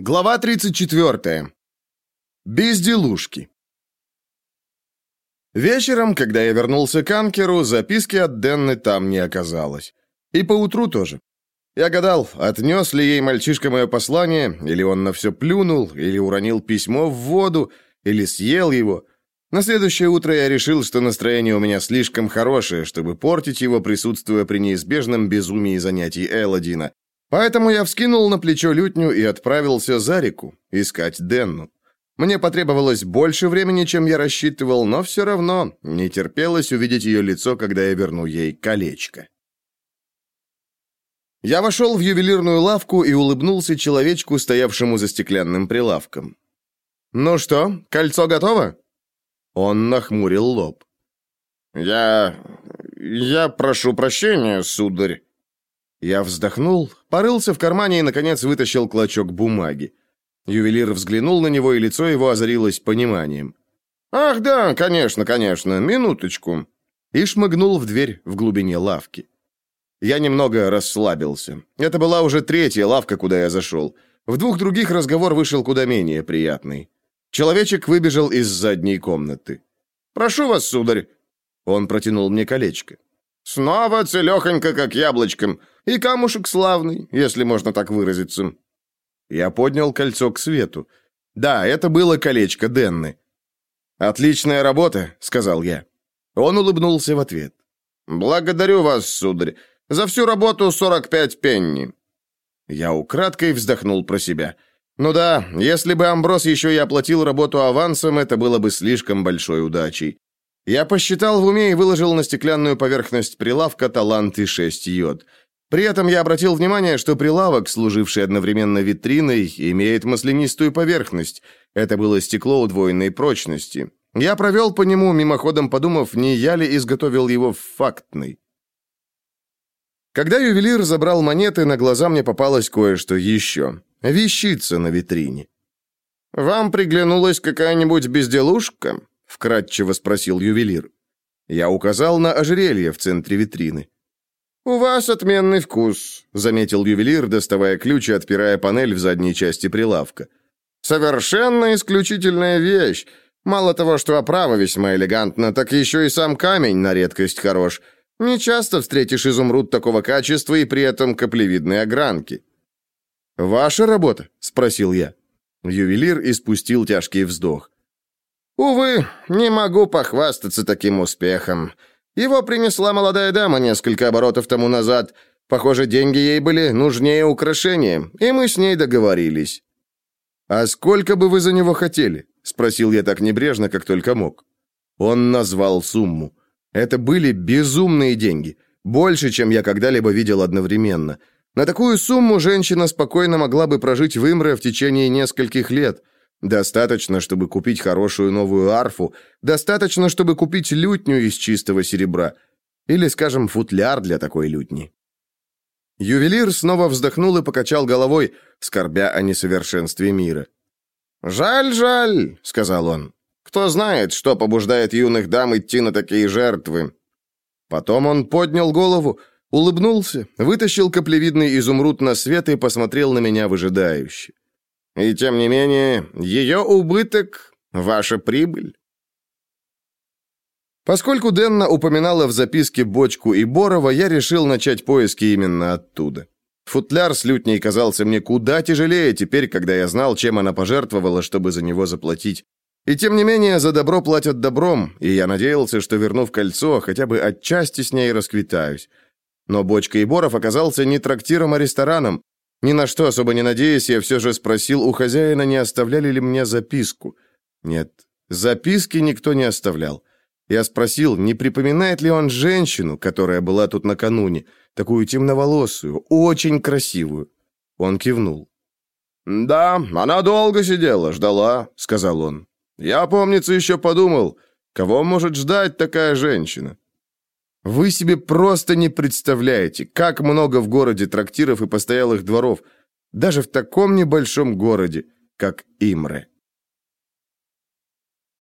Глава 34. Безделушки. Вечером, когда я вернулся к Анкеру, записки от Денны там не оказалось. И поутру тоже. Я гадал, отнес ли ей мальчишка мое послание, или он на все плюнул, или уронил письмо в воду, или съел его. На следующее утро я решил, что настроение у меня слишком хорошее, чтобы портить его, присутствуя при неизбежном безумии занятий Элодина, Поэтому я вскинул на плечо лютню и отправился за реку искать Денну. Мне потребовалось больше времени, чем я рассчитывал, но все равно не терпелось увидеть ее лицо, когда я верну ей колечко. Я вошел в ювелирную лавку и улыбнулся человечку, стоявшему за стеклянным прилавком. «Ну что, кольцо готово?» Он нахмурил лоб. «Я... я прошу прощения, сударь». Я вздохнул, порылся в кармане и, наконец, вытащил клочок бумаги. Ювелир взглянул на него, и лицо его озарилось пониманием. «Ах, да, конечно, конечно, минуточку». И шмыгнул в дверь в глубине лавки. Я немного расслабился. Это была уже третья лавка, куда я зашел. В двух других разговор вышел куда менее приятный. Человечек выбежал из задней комнаты. «Прошу вас, сударь». Он протянул мне колечко. «Снова целехонько, как яблочком. И камушек славный, если можно так выразиться». Я поднял кольцо к свету. Да, это было колечко Денны. «Отличная работа», — сказал я. Он улыбнулся в ответ. «Благодарю вас, сударь. За всю работу 45 пенни». Я украдкой вздохнул про себя. Ну да, если бы Амброс еще и оплатил работу авансом, это было бы слишком большой удачей. Я посчитал в уме и выложил на стеклянную поверхность прилавка таланты 6 йод. При этом я обратил внимание, что прилавок, служивший одновременно витриной, имеет маслянистую поверхность. Это было стекло удвоенной прочности. Я провел по нему, мимоходом подумав, не я ли изготовил его в фактный. Когда ювелир забрал монеты, на глаза мне попалось кое-что еще. Вещица на витрине. «Вам приглянулась какая-нибудь безделушка?» — вкратчиво спросил ювелир. Я указал на ожерелье в центре витрины. «У вас отменный вкус», — заметил ювелир, доставая ключ и отпирая панель в задней части прилавка. «Совершенно исключительная вещь. Мало того, что оправа весьма элегантна, так еще и сам камень на редкость хорош. Не часто встретишь изумруд такого качества и при этом каплевидной огранки». «Ваша работа?» — спросил я. Ювелир испустил тяжкий вздох. «Увы, не могу похвастаться таким успехом. Его принесла молодая дама несколько оборотов тому назад. Похоже, деньги ей были нужнее украшения, и мы с ней договорились». «А сколько бы вы за него хотели?» — спросил я так небрежно, как только мог. Он назвал сумму. Это были безумные деньги. Больше, чем я когда-либо видел одновременно. На такую сумму женщина спокойно могла бы прожить в Имре в течение нескольких лет. Достаточно, чтобы купить хорошую новую арфу, достаточно, чтобы купить лютню из чистого серебра. Или, скажем, футляр для такой лютни. Ювелир снова вздохнул и покачал головой, скорбя о несовершенстве мира. «Жаль, жаль», — сказал он. «Кто знает, что побуждает юных дам идти на такие жертвы». Потом он поднял голову, улыбнулся, вытащил каплевидный изумруд на свет и посмотрел на меня выжидающе. И тем не менее, ее убыток – ваша прибыль. Поскольку Денна упоминала в записке бочку и Борова, я решил начать поиски именно оттуда. Футляр с лютней казался мне куда тяжелее теперь, когда я знал, чем она пожертвовала, чтобы за него заплатить. И тем не менее, за добро платят добром, и я надеялся, что, вернув кольцо, хотя бы отчасти с ней расквитаюсь. Но бочка и Боров оказался не трактиром, а рестораном, ни на что особо не надеясь, я все же спросил у хозяина, не оставляли ли мне записку. Нет, записки никто не оставлял. Я спросил, не припоминает ли он женщину, которая была тут накануне, такую темноволосую, очень красивую. Он кивнул. «Да, она долго сидела, ждала», — сказал он. «Я, помнится, еще подумал, кого может ждать такая женщина?» Вы себе просто не представляете, как много в городе трактиров и постоялых дворов, даже в таком небольшом городе, как Имре.